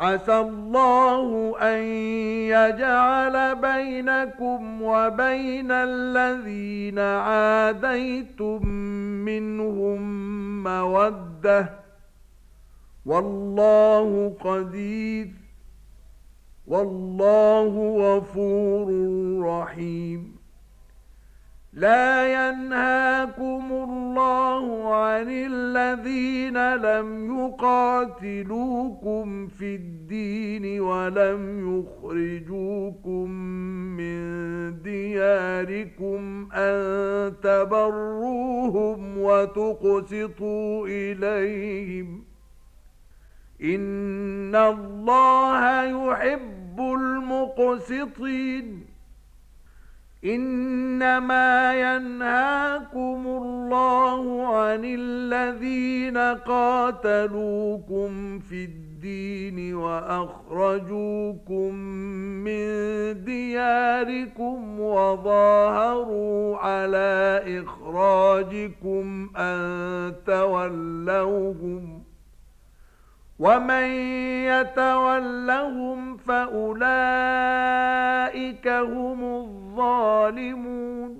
عسى الله أن يجعل بينكم وبين الذين عاديتم منهم مودة. والله قدير. والله غفور رحيم. لا ينهاكم الله عن الذين لم يقاتلوكم في الدين ولم يخرجوكم من دياركم أن تبروهم وتقسطوا إليهم إن الله يحب المقسطين إنما ينهاكم عن الذين قاتلوكم في الدين وأخرجوكم من دياركم وظاهروا على إخراجكم أن تولوهم ومن يتولهم فأولئك هم الظالمون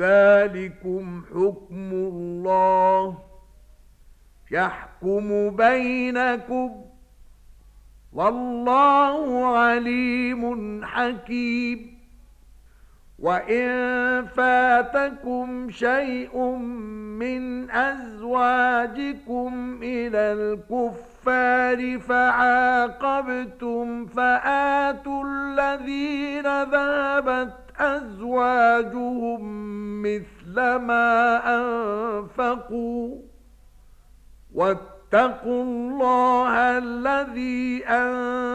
ذلكم حكم الله يحكم بينكم والله عليم حكيم وإن فاتكم شيء من أزواجكم إلى الكفار فعاقبتم فآتوا الذين ذابت أزواجهم مثل ما أنفقوا واتقوا الله الذي أنفقوا